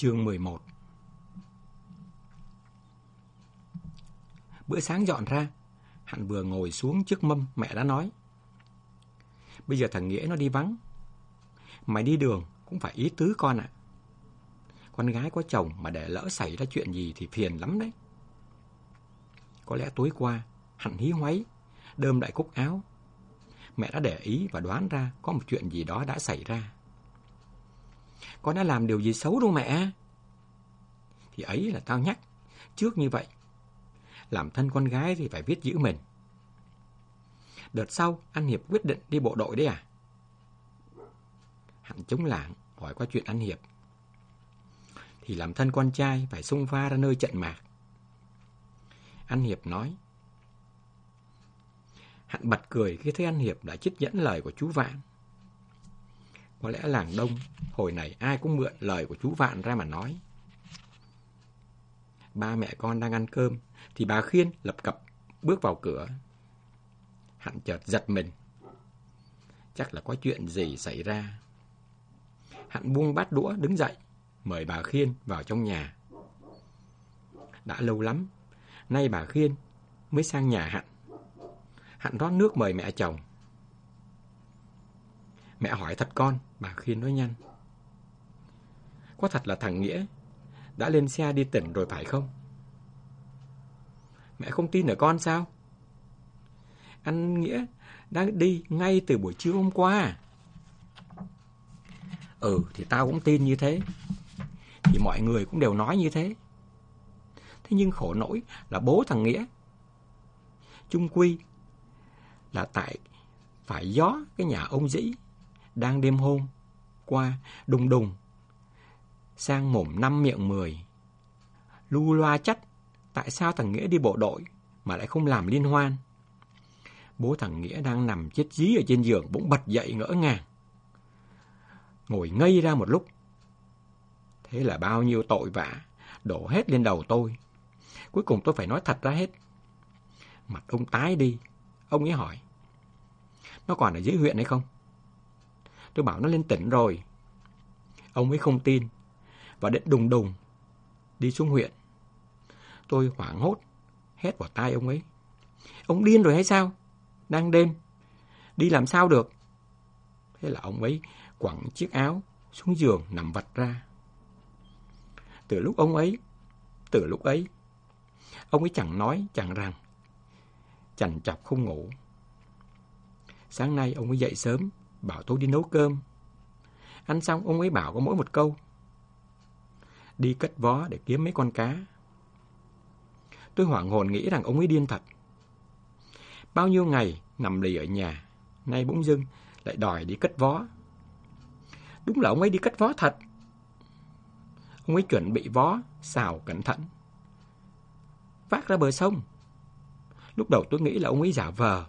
Chương 11 Bữa sáng dọn ra, Hạnh vừa ngồi xuống trước mâm, mẹ đã nói. Bây giờ thằng Nghĩa nó đi vắng. Mày đi đường cũng phải ý tứ con ạ. Con gái có chồng mà để lỡ xảy ra chuyện gì thì phiền lắm đấy. Có lẽ tối qua, Hạnh hí hoáy, đơm đại cúc áo. Mẹ đã để ý và đoán ra có một chuyện gì đó đã xảy ra. Con đã làm điều gì xấu đâu mẹ. Thì ấy là tao nhắc, trước như vậy. Làm thân con gái thì phải biết giữ mình. Đợt sau, anh Hiệp quyết định đi bộ đội đấy à? Hạnh chống lảng, hỏi qua chuyện anh Hiệp. Thì làm thân con trai phải xung pha ra nơi trận mạc. Anh Hiệp nói. Hạnh bật cười khi thấy anh Hiệp đã chích dẫn lời của chú Vạn. Có lẽ làng đông, hồi này ai cũng mượn lời của chú Vạn ra mà nói. Ba mẹ con đang ăn cơm, thì bà Khiên lập cập bước vào cửa. Hạnh chợt giật mình. Chắc là có chuyện gì xảy ra. Hạnh buông bát đũa đứng dậy, mời bà Khiên vào trong nhà. Đã lâu lắm, nay bà Khiên mới sang nhà Hạnh. Hạnh rót nước mời mẹ chồng. Mẹ hỏi thật con, bà khuyên nói nhanh. Có thật là thằng Nghĩa đã lên xe đi tỉnh rồi phải không? Mẹ không tin ở con sao? Anh Nghĩa đang đi ngay từ buổi trưa hôm qua. Ừ, thì tao cũng tin như thế. Thì mọi người cũng đều nói như thế. Thế nhưng khổ nỗi là bố thằng Nghĩa. Trung Quy là tại phải gió cái nhà ông Dĩ đang đêm hôm, qua đùng đùng, sang mồm năm miệng mười. Lu loa chắc tại sao thằng Nghĩa đi bộ đội mà lại không làm liên hoan. Bố thằng Nghĩa đang nằm chết dí ở trên giường bỗng bật dậy ngỡ ngàng. Ngồi ngây ra một lúc. Thế là bao nhiêu tội vạ, đổ hết lên đầu tôi. Cuối cùng tôi phải nói thật ra hết. Mặt ông tái đi. Ông ấy hỏi. Nó còn ở dưới huyện hay không? Tôi bảo nó lên tỉnh rồi. Ông ấy không tin. Và định đùng đùng. Đi xuống huyện. Tôi hoảng hốt. Hét vào tai ông ấy. Ông điên rồi hay sao? Đang đêm. Đi làm sao được? Thế là ông ấy quẳng chiếc áo xuống giường nằm vật ra. Từ lúc ông ấy, từ lúc ấy, ông ấy chẳng nói, chẳng rằng, chằn chọc không ngủ. Sáng nay ông ấy dậy sớm, bảo tôi đi nấu cơm. Ăn xong ông ấy bảo có mỗi một câu. Đi cất vó để kiếm mấy con cá. Tôi hoảng hồn nghĩ rằng ông ấy điên thật. Bao nhiêu ngày nằm lì ở nhà, nay bỗng dưng lại đòi đi cất vó. Đúng là ông ấy đi cất vó thật. Ông ấy chuẩn bị vó, xào cẩn thận. Vác ra bờ sông. Lúc đầu tôi nghĩ là ông ấy giả vờ,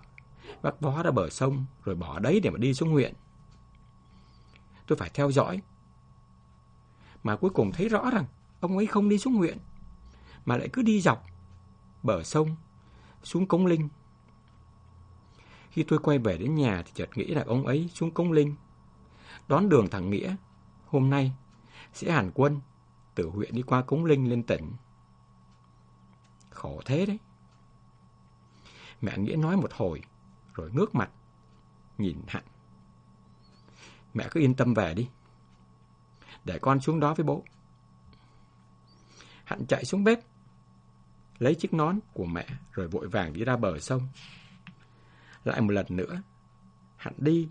bắt vó ra bờ sông rồi bỏ đấy để mà đi xuống huyện. Tôi phải theo dõi. Mà cuối cùng thấy rõ rằng ông ấy không đi xuống huyện, mà lại cứ đi dọc bờ sông xuống Cống Linh. Khi tôi quay về đến nhà thì chợt nghĩ là ông ấy xuống Cống Linh đón đường thằng Nghĩa. Hôm nay sẽ hàn quân từ huyện đi qua Cống Linh lên tỉnh. Khổ thế đấy. Mẹ Nghĩa nói một hồi, rồi ngước mặt, nhìn Hạnh. Mẹ cứ yên tâm về đi. Để con xuống đó với bố. Hạnh chạy xuống bếp, lấy chiếc nón của mẹ rồi vội vàng đi ra bờ sông. Lại một lần nữa, Hạnh đi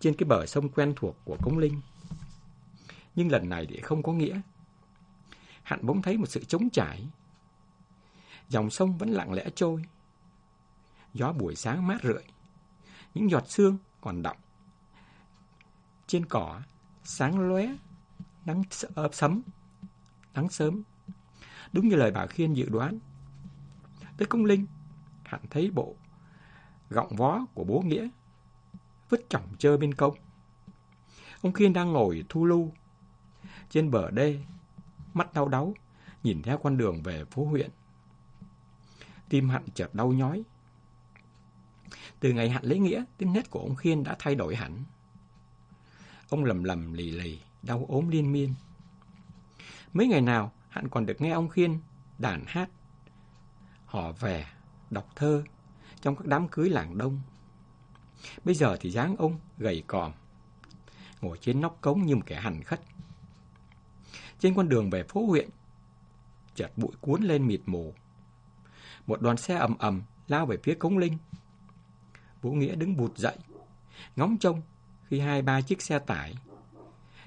trên cái bờ sông quen thuộc của Cống Linh. Nhưng lần này thì không có nghĩa. Hạnh bỗng thấy một sự trống trải. Dòng sông vẫn lặng lẽ trôi. Gió buổi sáng mát rượi. Những giọt sương còn đọng. Trên cỏ sáng lóe nắng ờ, sấm, nắng sớm. Đúng như lời bà Khiên dự đoán. Tới công linh, Hạnh thấy bộ gọng vó của bố Nghĩa vứt chỏng chơ bên công. Ông Khiên đang ngồi thu lưu trên bờ đê, mắt đau đáu, nhìn theo con đường về phố huyện. Tim Hạnh chợt đau nhói. Từ ngày hạn lấy nghĩa, tính nét của ông Khiên đã thay đổi hẳn. Ông lầm lầm lì lì, đau ốm liên miên. Mấy ngày nào, hạn còn được nghe ông Khiên đàn hát, họ về, đọc thơ trong các đám cưới làng đông. Bây giờ thì dáng ông gầy còm, ngồi trên nóc cống như một kẻ hành khất. Trên con đường về phố huyện, chợt bụi cuốn lên mịt mù. Một đoàn xe ầm ầm lao về phía cống linh. Vũ Nghĩa đứng bụt dậy, ngóng trông khi hai ba chiếc xe tải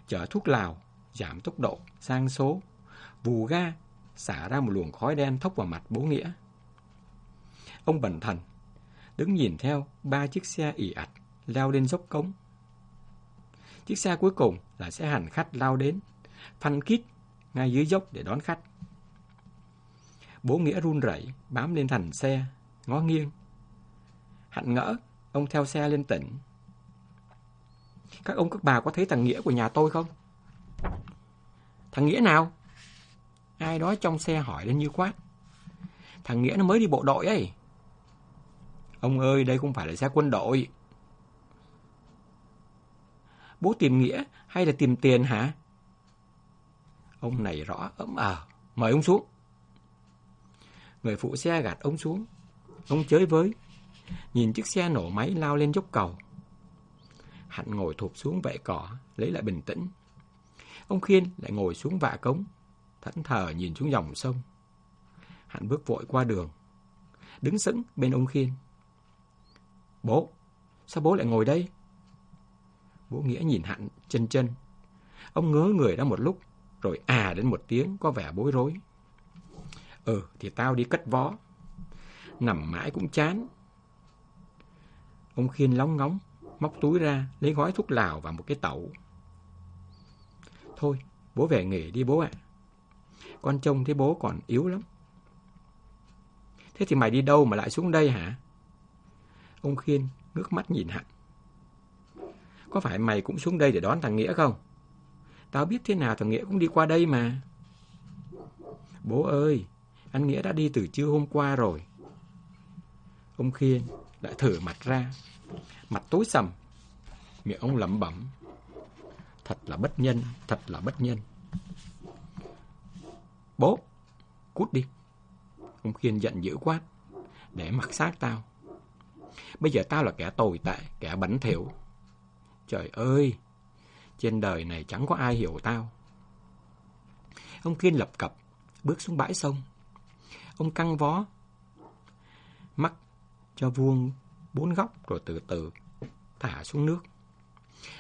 chở thuốc lào giảm tốc độ sang số, vù ga xả ra một luồng khói đen thốc vào mặt bố Nghĩa. Ông bẩn thần đứng nhìn theo ba chiếc xe ỉ ạch leo lên dốc cống. Chiếc xe cuối cùng là xe hành khách lao đến, phanh kít ngay dưới dốc để đón khách. Bố Nghĩa run rẩy bám lên thành xe, ngó nghiêng. Hạnh ngỡ, ông theo xe lên tỉnh. Các ông các bà có thấy thằng Nghĩa của nhà tôi không? Thằng Nghĩa nào? Ai đó trong xe hỏi lên như quát. Thằng Nghĩa nó mới đi bộ đội ấy. Ông ơi, đây không phải là xe quân đội. Bố tìm Nghĩa hay là tìm tiền hả? Ông này rõ ấm ờ. Mời ông xuống. Người phụ xe gạt ông xuống. Ông chới với. Nhìn chiếc xe nổ máy lao lên dốc cầu. Hạnh ngồi thụp xuống vệ cỏ, lấy lại bình tĩnh. Ông Khiên lại ngồi xuống vạ cống, thẫn thờ nhìn xuống dòng sông. Hạnh bước vội qua đường, đứng sững bên ông Khiên. Bố, sao bố lại ngồi đây? Bố Nghĩa nhìn Hạnh chân chân. Ông ngớ người đã một lúc, rồi à đến một tiếng có vẻ bối rối. Ừ, thì tao đi cất vó. Nằm mãi cũng chán. Ông Khiên lóng ngóng, móc túi ra, lấy gói thuốc lào và một cái tẩu. Thôi, bố về nghỉ đi bố ạ. Con trông thấy bố còn yếu lắm. Thế thì mày đi đâu mà lại xuống đây hả? Ông Khiên ngước mắt nhìn Hạnh. Có phải mày cũng xuống đây để đón thằng Nghĩa không? Tao biết thế nào thằng Nghĩa cũng đi qua đây mà. Bố ơi, anh Nghĩa đã đi từ trưa hôm qua rồi. Ông Khiên lại thử mặt ra. Mặt tối sầm. Miệng ông lẩm bẩm. Thật là bất nhân, thật là bất nhân. Bố, cút đi. Ông Khiên giận dữ quát. Để mặc xác tao. Bây giờ tao là kẻ tồi tệ, kẻ bẩn thỉu. Trời ơi, trên đời này chẳng có ai hiểu tao. Ông Kiên lập cập, bước xuống bãi sông. Ông căng vó, mắc cho vuông bốn góc rồi từ từ thả xuống nước.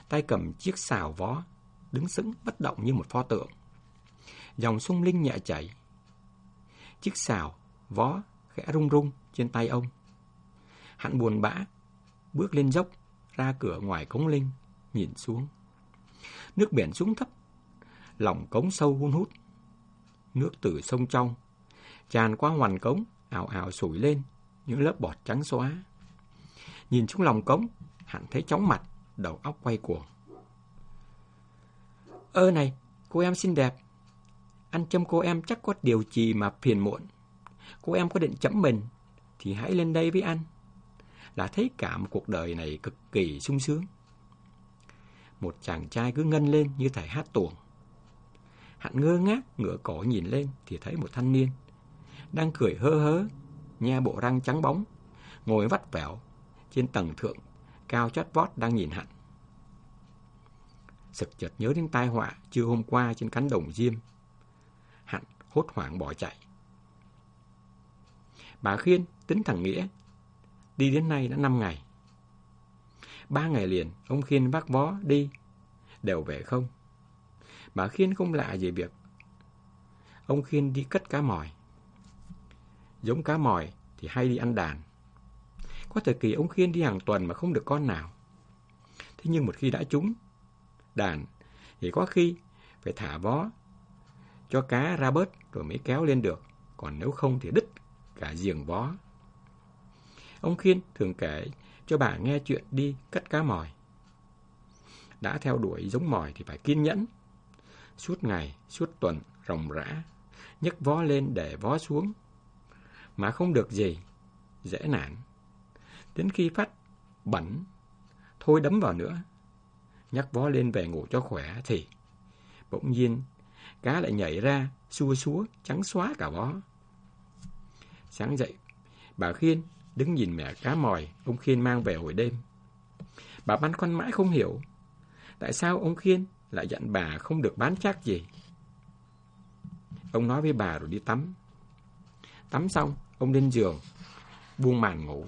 Tay cầm chiếc xào vó, đứng sững bất động như một pho tượng. Dòng sung linh nhẹ chảy. Chiếc xào, vó khẽ rung rung trên tay ông. Hắn buồn bã, bước lên dốc, ra cửa ngoài cống linh, nhìn xuống. Nước biển xuống thấp, lòng cống sâu hun hút. Nước từ sông trong, tràn qua hoàn cống, ảo ảo sủi lên, những lớp bọt trắng xóa. Nhìn xuống lòng cống, hẳn thấy chóng mặt, đầu óc quay cuồng. Ơ này, cô em xinh đẹp. Anh châm cô em chắc có điều gì mà phiền muộn. Cô em có định chấm mình, thì hãy lên đây với anh. Là thấy cả một cuộc đời này cực kỳ sung sướng. Một chàng trai cứ ngân lên như thể hát tuồng. hạnh ngơ ngác, ngửa cổ nhìn lên thì thấy một thanh niên. Đang cười hơ hớ, nhe bộ răng trắng bóng, ngồi vắt vẻo trên tầng thượng, cao chót vót đang nhìn hắn. Sực chợt nhớ đến tai họa chưa hôm qua trên cánh đồng diêm. Hắn hốt hoảng bỏ chạy. Bà Khiên tính thằng Nghĩa. Đi đến nay đã 5 ngày. Ba ngày liền, ông Khiên vác vó đi, đều về không. Bà Khiên không lạ gì việc. Ông Khiên đi cất cá mòi. Giống cá mòi thì hay đi ăn đàn. Có thời kỳ ông Khiên đi hàng tuần mà không được con nào. Thế nhưng một khi đã trúng đàn thì có khi phải thả vó cho cá ra bớt rồi mới kéo lên được. Còn nếu không thì đứt cả giềng vó. Ông Khiên thường kể cho bà nghe chuyện đi cất cá mòi. Đã theo đuổi giống mòi thì phải kiên nhẫn. Suốt ngày, suốt tuần, rồng rã, nhấc vó lên để vó xuống. Mà không được gì, dễ nản. Đến khi phát bẩn, thôi đấm vào nữa. Nhắc vó lên về ngủ cho khỏe thì bỗng nhiên cá lại nhảy ra, xua xúa, trắng xóa cả vó. Sáng dậy, bà Khiên đứng nhìn mẹ cá mòi ông Khiên mang về hồi đêm. Bà băn khoăn mãi không hiểu, tại sao ông Khiên lại dặn bà không được bán chắc gì. Ông nói với bà rồi đi tắm. Tắm xong, ông lên giường, buông màn ngủ.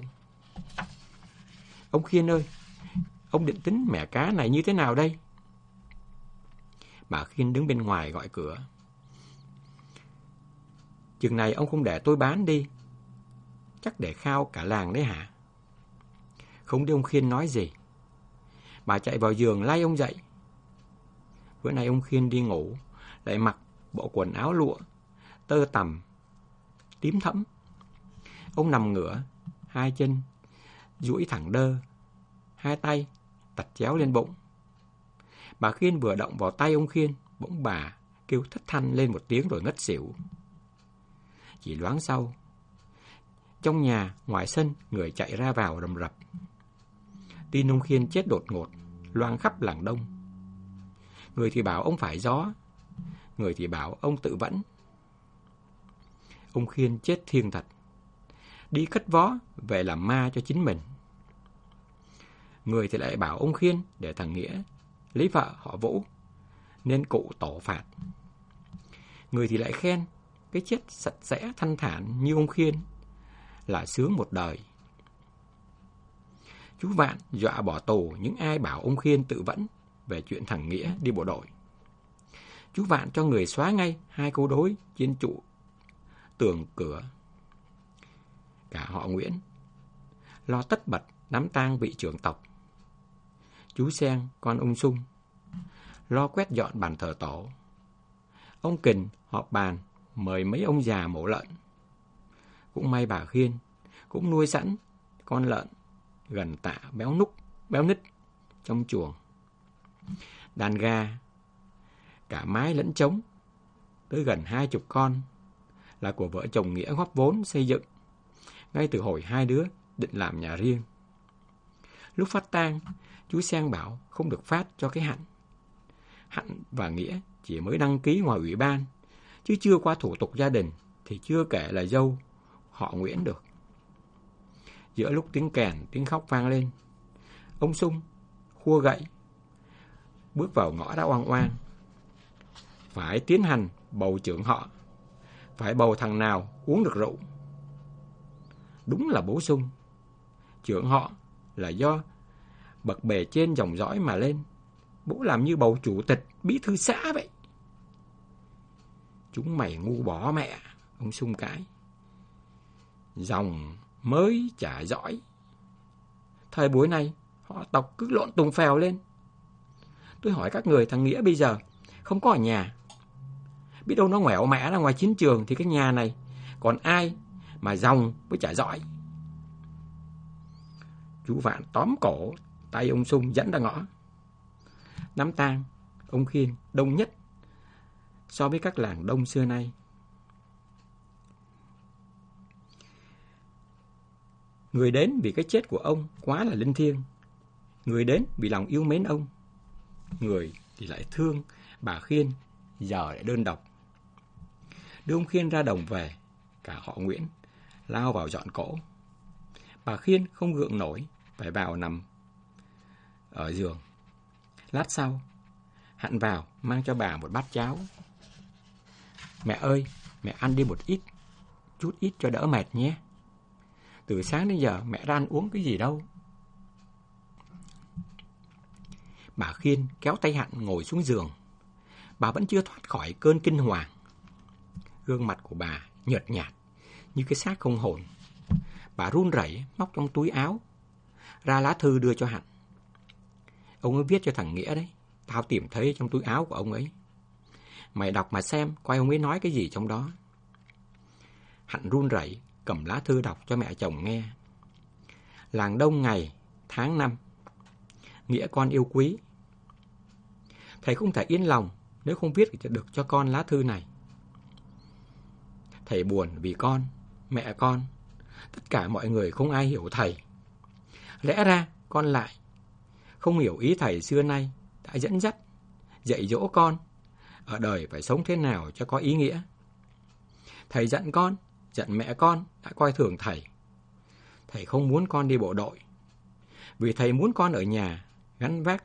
Ông Khiên ơi, ông định tính mẹ cá này như thế nào đây? Bà Khiên đứng bên ngoài gọi cửa. Chừng này ông không để tôi bán đi. Chắc để khao cả làng đấy hả? Không để ông Khiên nói gì. Bà chạy vào giường lay ông dậy. Bữa nay ông Khiên đi ngủ, lại mặc bộ quần áo lụa, tơ tằm, tím thẫm. Ông nằm ngửa, hai chân, duỗi thẳng đơ, hai tay tật chéo lên bụng. Bà Khiên vừa động vào tay ông Khiên, bỗng bà kêu thất thanh lên một tiếng rồi ngất xỉu. Chỉ loáng sau, trong nhà, ngoài sân, người chạy ra vào rầm rập. Tin ông Khiên chết đột ngột, loang khắp làng đông. Người thì bảo ông phải gió, người thì bảo ông tự vẫn. Ông Khiên chết thiêng thật, đi khất vó về làm ma cho chính mình. Người thì lại bảo ông Khiên để thằng Nghĩa lấy vợ họ Vũ, nên cụ tổ phạt. Người thì lại khen cái chết sạch sẽ thanh thản như ông Khiên là sướng một đời. Chú Vạn dọa bỏ tù những ai bảo ông Khiên tự vẫn về chuyện thằng Nghĩa đi bộ đội. Chú Vạn cho người xóa ngay hai câu đối trên trụ tường cửa. Cả họ Nguyễn lo tất bật nắm tang vị trưởng tộc. Chú Sen, con ông Sung, lo quét dọn bàn thờ tổ. Ông Kình họp bàn mời mấy ông già mổ lợn. Cũng may bà Khiên cũng nuôi sẵn con lợn gần tạ béo núc, béo nít trong chuồng. Đàn gà, cả mái lẫn trống, tới gần hai chục con, là của vợ chồng Nghĩa góp vốn xây dựng, ngay từ hồi hai đứa định làm nhà riêng. Lúc phát tang, chú Sang bảo không được phát cho cái hạnh. Hạnh và Nghĩa chỉ mới đăng ký ngoài ủy ban, chứ chưa qua thủ tục gia đình thì chưa kể là dâu họ Nguyễn được. Giữa lúc tiếng kèn, tiếng khóc vang lên, ông Sung khua gậy, bước vào ngõ đã oang oang. Phải tiến hành bầu trưởng họ, phải bầu thằng nào uống được rượu. Đúng là bố Sung, trưởng họ là do bậc bề trên dòng dõi mà lên. Bố làm như bầu chủ tịch, bí thư xã vậy. Chúng mày ngu bỏ mẹ, ông Sung cái. Dòng mới trả giỏi. Thời buổi này, họ tộc cứ lộn tùng phèo lên. Tôi hỏi các người thằng Nghĩa bây giờ, không có ở nhà. Biết đâu nó ngoẻo mẹ ra ngoài chiến trường thì cái nhà này, còn ai mà dòng với trả giỏi. Chú Vạn tóm cổ, tay ông Sung dẫn ra ngõ. Đám tang, ông Khiên đông nhất so với các làng đông xưa nay. Người đến vì cái chết của ông quá là linh thiêng. Người đến vì lòng yêu mến ông. Người thì lại thương bà Khiên, giờ lại đơn độc. Đưa ông Khiên ra đồng về, cả họ Nguyễn, lao vào dọn cỗ. Bà Khiên không gượng nổi, phải vào nằm ở giường. Lát sau, Hạnh vào mang cho bà một bát cháo. Mẹ ơi, mẹ ăn đi một ít, chút ít cho đỡ mệt nhé. Từ sáng đến giờ mẹ ra ăn uống cái gì đâu. Bà Khiên kéo tay Hạnh ngồi xuống giường. Bà vẫn chưa thoát khỏi cơn kinh hoàng. Gương mặt của bà nhợt nhạt, như cái xác không hồn. Bà run rẩy móc trong túi áo, ra lá thư đưa cho Hạnh. Ông ấy viết cho thằng Nghĩa đấy. Tao tìm thấy trong túi áo của ông ấy. Mày đọc mà xem, coi ông ấy nói cái gì trong đó. Hạnh run rẩy cầm lá thư đọc cho mẹ chồng nghe. Làng đông ngày, tháng năm. Nghĩa con yêu quý. Thầy không thể yên lòng nếu không viết được cho con lá thư này. Thầy buồn vì con, mẹ con, tất cả mọi người không ai hiểu thầy. Lẽ ra con lại không hiểu ý thầy xưa nay đã dẫn dắt, dạy dỗ con ở đời phải sống thế nào cho có ý nghĩa. Thầy giận con, giận mẹ con đã coi thường thầy. Thầy không muốn con đi bộ đội. Vì thầy muốn con ở nhà, gắn vác,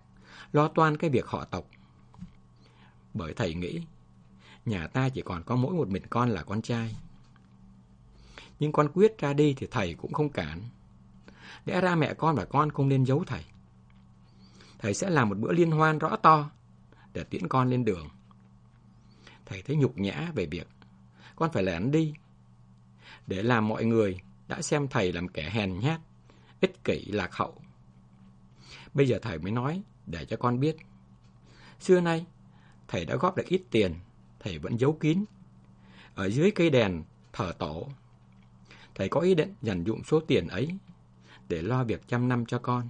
lo toan cái việc họ tộc. Bởi thầy nghĩ, nhà ta chỉ còn có mỗi một mình con là con trai. Nhưng con quyết ra đi thì thầy cũng không cản. Lẽ ra mẹ con và con không nên giấu thầy. Thầy sẽ làm một bữa liên hoan rõ to để tiễn con lên đường. Thầy thấy nhục nhã về việc con phải lẻn đi để làm mọi người đã xem thầy làm kẻ hèn nhát, ích kỷ lạc hậu. Bây giờ thầy mới nói để cho con biết. Xưa nay, thầy đã góp được ít tiền, thầy vẫn giấu kín. Ở dưới cây đèn thờ tổ, thầy có ý định dành dụng số tiền ấy để lo việc chăm năm cho con.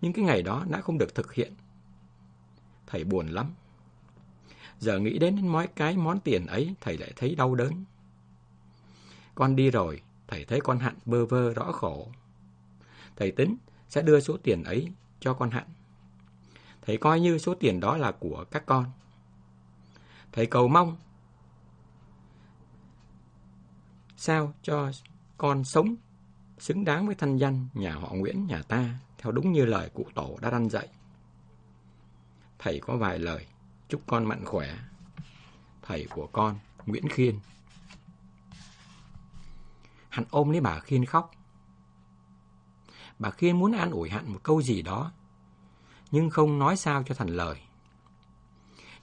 Nhưng cái ngày đó đã không được thực hiện. Thầy buồn lắm. Giờ nghĩ đến mỗi cái món tiền ấy, thầy lại thấy đau đớn. Con đi rồi, thầy thấy con Hạnh bơ vơ rõ khổ. Thầy tính sẽ đưa số tiền ấy cho con Hạnh. Thầy coi như số tiền đó là của các con. Thầy cầu mong sao cho con sống xứng đáng với thanh danh nhà họ Nguyễn nhà ta theo đúng như lời cụ tổ đã răn dạy. Thầy có vài lời chúc con mạnh khỏe. Thầy của con Nguyễn Khiên Hạnh ôm lấy bà Khiên khóc. Bà Khiên muốn an ủi Hạnh một câu gì đó, nhưng không nói sao cho thành lời.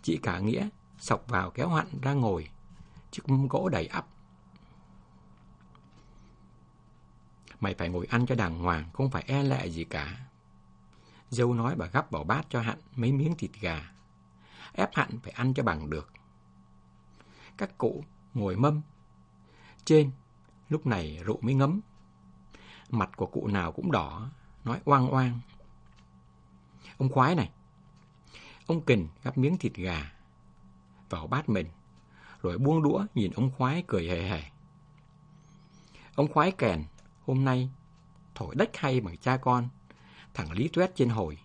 Chị cả Nghĩa sọc vào kéo Hạnh ra ngồi, chiếc mâm gỗ đầy ắp. Mày phải ngồi ăn cho đàng hoàng, không phải e lệ gì cả. Dâu nói bà gắp vào bát cho Hạnh mấy miếng thịt gà. Ép Hạnh phải ăn cho bằng được. Các cụ ngồi mâm. Trên Lúc này rượu mới ngấm. Mặt của cụ nào cũng đỏ, nói oang oang. Ông khoái này. Ông kình gắp miếng thịt gà vào bát mình, rồi buông đũa nhìn ông khoái cười hề hề. Ông khoái kèn, hôm nay thổi đách hay bằng cha con, thằng Lý Tuét trên hồi.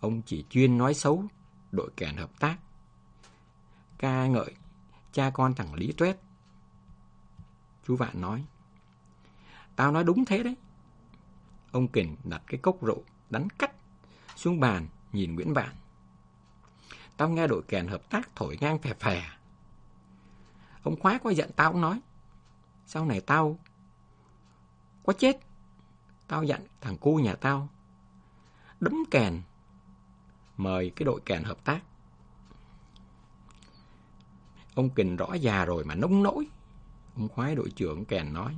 Ông chỉ chuyên nói xấu đội kèn hợp tác. Ca ngợi cha con thằng Lý Tuét Chú Vạn nói. Tao nói đúng thế đấy. Ông Kình đặt cái cốc rượu đánh cắt xuống bàn nhìn Nguyễn Vạn. Tao nghe đội kèn hợp tác thổi ngang phè phè. Ông khoái có giận tao cũng nói. Sau này tao có chết. Tao dặn thằng cu nhà tao đấm kèn mời cái đội kèn hợp tác. Ông Kình rõ già rồi mà nông nỗi. Ông khoái đội trưởng kèn nói.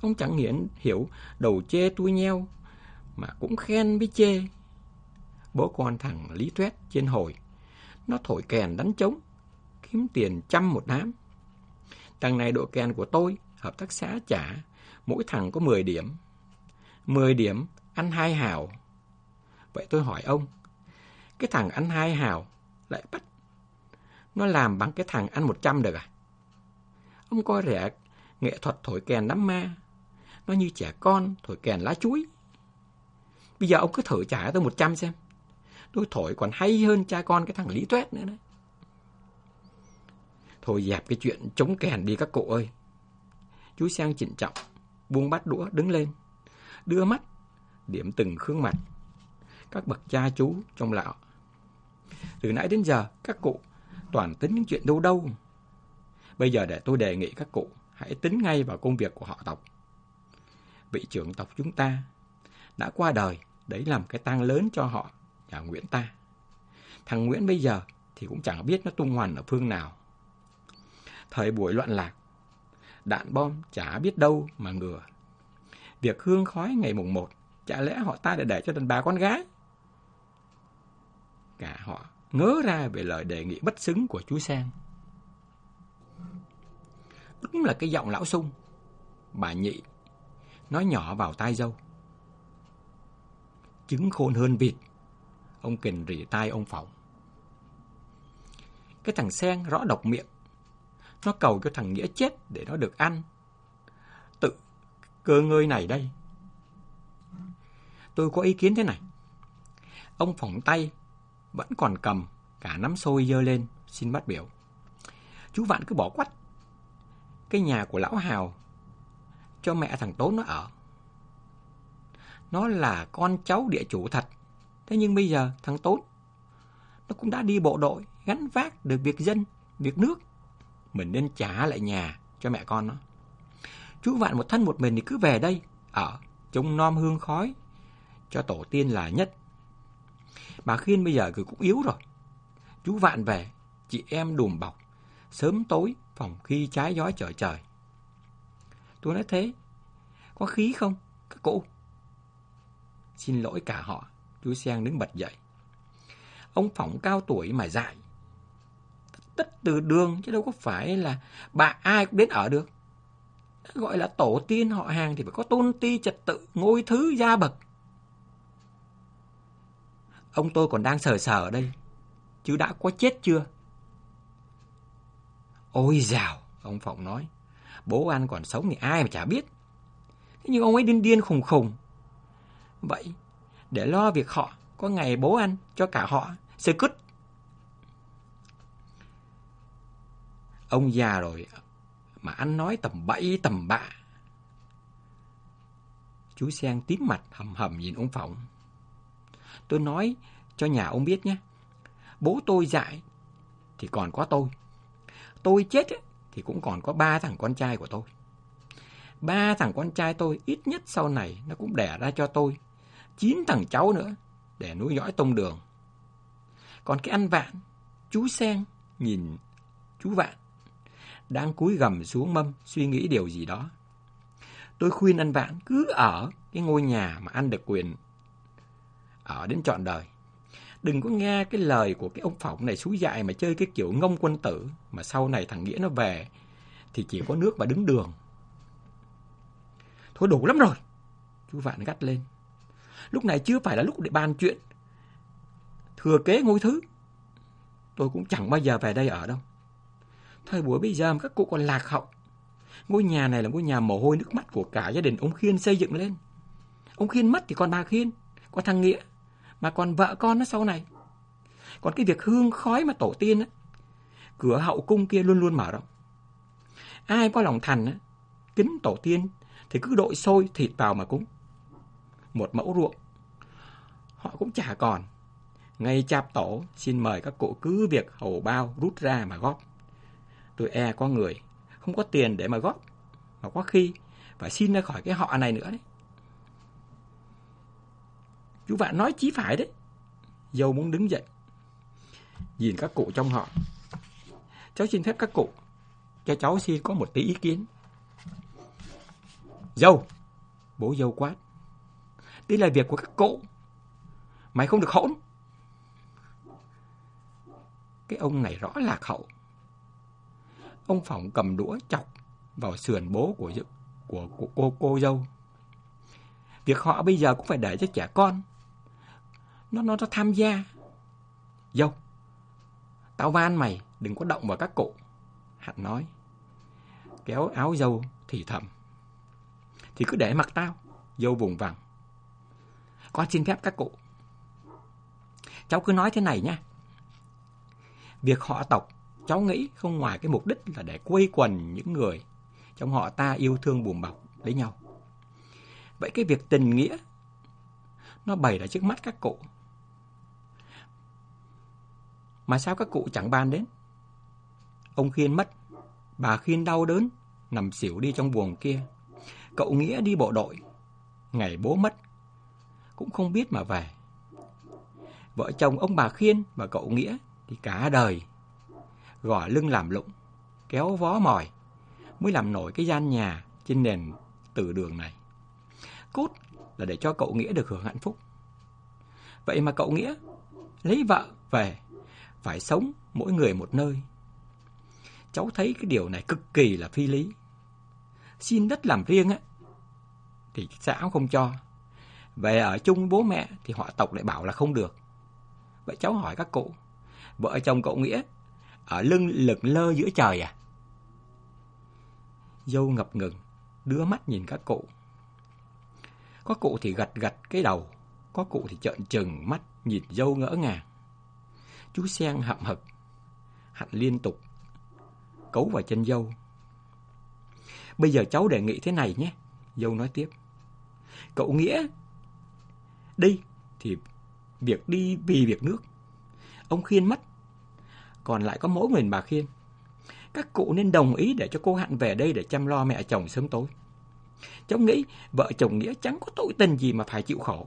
Ông chẳng hiển hiểu đầu chê tôi nheo, mà cũng khen với chê. Bố con thằng Lý thuyết trên hồi, nó thổi kèn đánh trống, kiếm tiền trăm một đám. Đằng này đội kèn của tôi, hợp tác xã trả, mỗi thằng có 10 điểm. 10 điểm, ăn hai hào. Vậy tôi hỏi ông, cái thằng ăn hai hào lại bắt nó làm bằng cái thằng ăn 100 được à? Ông coi rẻ nghệ thuật thổi kèn đám ma. Nó như trẻ con thổi kèn lá chuối. Bây giờ ông cứ thử trả tôi 100 xem. Tôi thổi còn hay hơn cha con cái thằng Lý Tuét nữa đấy. Thôi dẹp cái chuyện chống kèn đi các cụ ơi. Chú Sang chỉnh trọng, buông bát đũa đứng lên, đưa mắt, điểm từng khương mặt. Các bậc cha chú trong lão. Từ nãy đến giờ, các cụ toàn tính những chuyện đâu đâu. Bây giờ để tôi đề nghị các cụ hãy tính ngay vào công việc của họ tộc. Vị trưởng tộc chúng ta đã qua đời, đấy làm cái tang lớn cho họ, nhà Nguyễn ta. Thằng Nguyễn bây giờ thì cũng chẳng biết nó tung hoành ở phương nào. Thời buổi loạn lạc, đạn bom chả biết đâu mà ngừa. Việc hương khói ngày mùng một, chả lẽ họ ta để để cho đàn bà con gái? Cả họ ngớ ra về lời đề nghị bất xứng của chú Sang. Đúng là cái giọng lão sung. Bà nhị nói nhỏ vào tai dâu. Trứng khôn hơn vịt. Ông kình rỉ tai ông Phỏng. Cái thằng Sen rõ độc miệng. Nó cầu cho thằng Nghĩa chết để nó được ăn. Tự cơ ngơi này đây. Tôi có ý kiến thế này. Ông phỏng tay vẫn còn cầm cả nắm xôi dơ lên, xin bắt biểu. Chú Vạn cứ bỏ quách. Cái nhà của lão Hào cho mẹ thằng Tốn nó ở. Nó là con cháu địa chủ thật. Thế nhưng bây giờ thằng Tốn nó cũng đã đi bộ đội, gắn vác được việc dân, việc nước. Mình nên trả lại nhà cho mẹ con nó. Chú Vạn một thân một mình thì cứ về đây, ở, trông nom hương khói, cho tổ tiên là nhất. Bà Khiên bây giờ cứ cũng yếu rồi. Chú Vạn về, chị em đùm bọc, sớm tối, phòng khi trái gió trời trời. Tôi nói thế, có khí không, các cụ? Xin lỗi cả họ, chú Sen đứng bật dậy. Ông Phỏng cao tuổi mà dại. Tất từ đường chứ đâu có phải là bà ai cũng đến ở được. Gọi là tổ tiên họ hàng thì phải có tôn ti trật tự, ngôi thứ gia bậc. Ông tôi còn đang sờ sờ ở đây, chứ đã có chết chưa? Ôi dào, ông Phọng nói, bố anh còn sống thì ai mà chả biết. Thế nhưng ông ấy điên điên khùng khùng. Vậy, để lo việc họ, có ngày bố anh cho cả họ, sẽ cứt. Ông già rồi mà ăn nói tầm bậy tầm bạ. Chú Sen tím mặt hầm hầm nhìn ông Phỏng. Tôi nói cho nhà ông biết nhé. Bố tôi dại thì còn có tôi. Tôi chết ấy, thì cũng còn có ba thằng con trai của tôi. Ba thằng con trai tôi ít nhất sau này nó cũng đẻ ra cho tôi. Chín thằng cháu nữa để nuôi dõi tông đường. Còn cái ăn vạn, chú Sen nhìn chú vạn đang cúi gầm xuống mâm, suy nghĩ điều gì đó. Tôi khuyên anh vạn cứ ở cái ngôi nhà mà anh được quyền ở đến trọn đời. Đừng có nghe cái lời của cái ông Phỏng này xúi dại mà chơi cái kiểu ngông quân tử mà sau này thằng Nghĩa nó về thì chỉ có nước mà đứng đường. Thôi đủ lắm rồi. Chú Vạn gắt lên. Lúc này chưa phải là lúc để bàn chuyện. Thừa kế ngôi thứ. Tôi cũng chẳng bao giờ về đây ở đâu. Thời buổi bây giờ mà các cụ còn lạc hậu. Ngôi nhà này là ngôi nhà mồ hôi nước mắt của cả gia đình ông Khiên xây dựng lên. Ông Khiên mất thì còn bà Khiên, còn thằng Nghĩa, mà còn vợ con nó sau này. Còn cái việc hương khói mà tổ tiên á, cửa hậu cung kia luôn luôn mở rộng. Ai có lòng thành á, kính tổ tiên thì cứ đội sôi thịt vào mà cúng. Một mẫu ruộng, họ cũng chả còn. Ngày chạp tổ, xin mời các cụ cứ việc hầu bao rút ra mà góp. Tôi e có người không có tiền để mà góp, mà có khi phải xin ra khỏi cái họ này nữa đấy. Chú Vạn nói chí phải đấy. Dâu muốn đứng dậy. Nhìn các cụ trong họ. Cháu xin phép các cụ. Cho cháu xin có một tí ý kiến. Dâu. Bố dâu quát. Đây là việc của các cụ. Mày không được hỗn. Cái ông này rõ lạc hậu. Ông Phỏng cầm đũa chọc vào sườn bố của, của, của cô, cô dâu. Việc họ bây giờ cũng phải để cho trẻ con nó nó nó tham gia. Dâu, tao van mày đừng có động vào các cụ. Hạn nói. Kéo áo dâu thì thầm. Thì cứ để mặc tao. Dâu vùng vằng. Con xin phép các cụ. Cháu cứ nói thế này nha. Việc họ tộc, cháu nghĩ không ngoài cái mục đích là để quây quần những người trong họ ta yêu thương bùm bọc lấy nhau. Vậy cái việc tình nghĩa nó bày ra trước mắt các cụ mà sao các cụ chẳng ban đến? Ông Khiên mất, bà Khiên đau đớn, nằm xỉu đi trong buồng kia. Cậu Nghĩa đi bộ đội, ngày bố mất, cũng không biết mà về. Vợ chồng ông bà Khiên và cậu Nghĩa thì cả đời gò lưng làm lụng, kéo vó mỏi mới làm nổi cái gian nhà trên nền tử đường này. Cốt là để cho cậu Nghĩa được hưởng hạnh phúc. Vậy mà cậu Nghĩa lấy vợ về phải sống mỗi người một nơi. Cháu thấy cái điều này cực kỳ là phi lý. Xin đất làm riêng á, thì xã không cho. Về ở chung bố mẹ thì họ tộc lại bảo là không được. Vậy cháu hỏi các cụ, vợ chồng cậu Nghĩa ở lưng lực lơ giữa trời à? Dâu ngập ngừng, đưa mắt nhìn các cụ. Có cụ thì gật gật cái đầu, có cụ thì trợn trừng mắt nhìn dâu ngỡ ngàng. Chú Sen hậm hực. Hạnh liên tục cấu vào chân dâu. Bây giờ cháu đề nghị thế này nhé. Dâu nói tiếp. Cậu Nghĩa đi thì việc đi vì việc nước. Ông Khiên mất. Còn lại có mỗi mình bà Khiên. Các cụ nên đồng ý để cho cô Hạnh về đây để chăm lo mẹ chồng sớm tối. Cháu nghĩ vợ chồng Nghĩa chẳng có tội tình gì mà phải chịu khổ.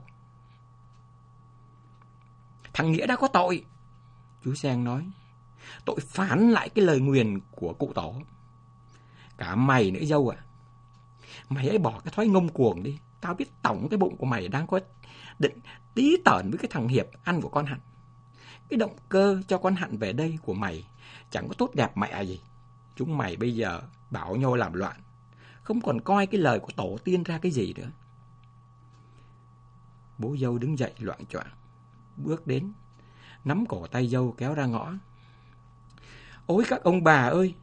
Thằng Nghĩa đã có tội. Chú Sang nói. Tội phản lại cái lời nguyền của cụ tổ. Cả mày nữa, dâu à. Mày hãy bỏ cái thói ngông cuồng đi. Tao biết tổng cái bụng của mày đang có định tí tởn với cái thằng Hiệp, ăn của con Hạnh. Cái động cơ cho con Hạnh về đây của mày chẳng có tốt đẹp mẹ à gì. Chúng mày bây giờ bảo nhau làm loạn. Không còn coi cái lời của tổ tiên ra cái gì nữa. Bố dâu đứng dậy loạn choạng bước đến, nắm cổ tay dâu kéo ra ngõ. Ôi các ông bà ơi!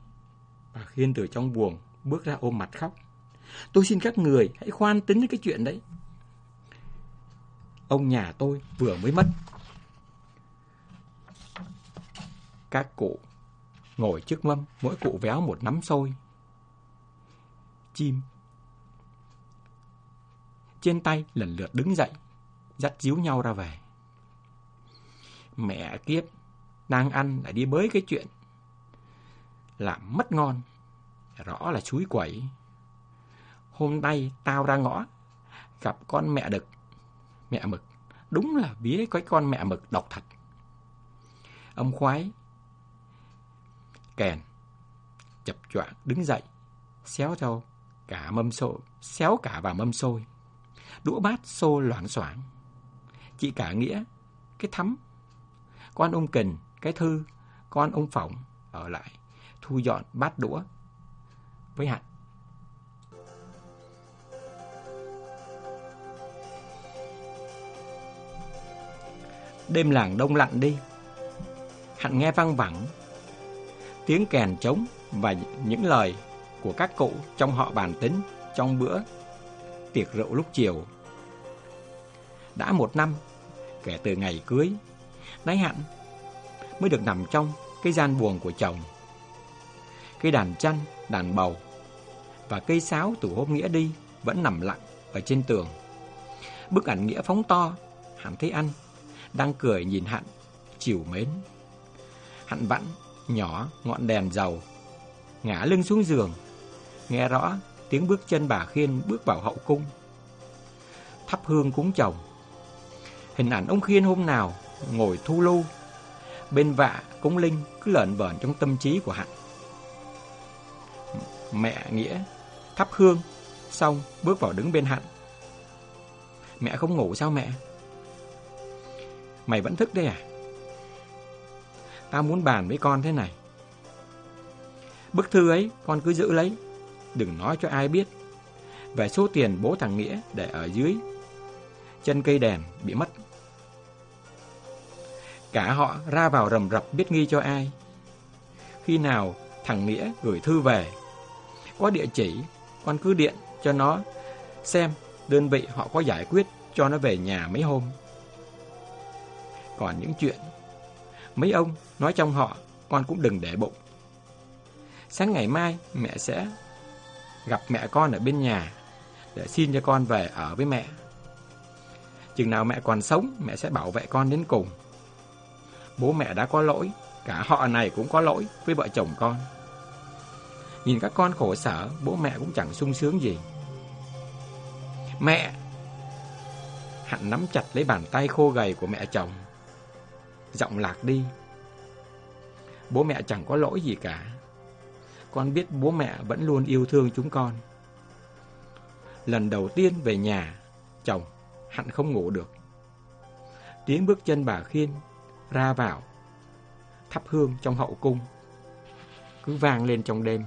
Bà Khiên từ trong buồng bước ra ôm mặt khóc. Tôi xin các người hãy khoan tính cái chuyện đấy. Ông nhà tôi vừa mới mất. Các cụ ngồi trước mâm, mỗi cụ véo một nắm xôi. Chim trên tay lần lượt đứng dậy, dắt díu nhau ra về. Mẹ kiếp, đang ăn lại đi bới cái chuyện. Làm mất ngon, rõ là chuối quẩy. Hôm nay tao ra ngõ, gặp con mẹ đực, mẹ mực. Đúng là vía cái con mẹ mực độc thật. Ông khoái, kèn, chập choạng đứng dậy, xéo theo cả mâm xôi, xéo cả vào mâm xôi. Đũa bát xô loảng xoảng. Chị cả nghĩa, cái thắm con ông Kình, cái Thư, con ông Phỏng ở lại thu dọn bát đũa với Hạnh. Đêm làng đông lặn đi. Hạnh nghe văng vẳng tiếng kèn trống và những lời của các cụ trong họ bàn tính trong bữa tiệc rượu lúc chiều. Đã một năm kể từ ngày cưới Nấy hạn mới được nằm trong cái gian buồn của chồng. Cây đàn tranh, đàn bầu và cây sáo từ hôm Nghĩa đi vẫn nằm lặng ở trên tường. Bức ảnh Nghĩa phóng to, Hạnh thấy anh đang cười nhìn Hạnh, chiều mến. Hạnh vặn, nhỏ, ngọn đèn dầu, ngã lưng xuống giường, nghe rõ tiếng bước chân bà Khiên bước vào hậu cung. Thắp hương cúng chồng. Hình ảnh ông Khiên hôm nào ngồi thu lưu. Bên vạ, cúng linh cứ lợn vởn trong tâm trí của Hạnh. Mẹ Nghĩa thắp hương, xong bước vào đứng bên Hạnh. Mẹ không ngủ sao mẹ? Mày vẫn thức đây à? Ta muốn bàn với con thế này. Bức thư ấy con cứ giữ lấy, đừng nói cho ai biết. Về số tiền bố thằng Nghĩa để ở dưới chân cây đèn bị mất Cả họ ra vào rầm rập biết nghi cho ai. Khi nào thằng Nghĩa gửi thư về, có địa chỉ, con cứ điện cho nó xem đơn vị họ có giải quyết cho nó về nhà mấy hôm. Còn những chuyện mấy ông nói trong họ, con cũng đừng để bụng. Sáng ngày mai mẹ sẽ gặp mẹ con ở bên nhà để xin cho con về ở với mẹ. Chừng nào mẹ còn sống, mẹ sẽ bảo vệ con đến cùng. Bố mẹ đã có lỗi, cả họ này cũng có lỗi với vợ chồng con. Nhìn các con khổ sở, bố mẹ cũng chẳng sung sướng gì. Mẹ! Hạnh nắm chặt lấy bàn tay khô gầy của mẹ chồng. Giọng lạc đi. Bố mẹ chẳng có lỗi gì cả. Con biết bố mẹ vẫn luôn yêu thương chúng con. Lần đầu tiên về nhà, chồng, Hạnh không ngủ được. Tiếng bước chân bà Khiên ra vào, thắp hương trong hậu cung, cứ vang lên trong đêm.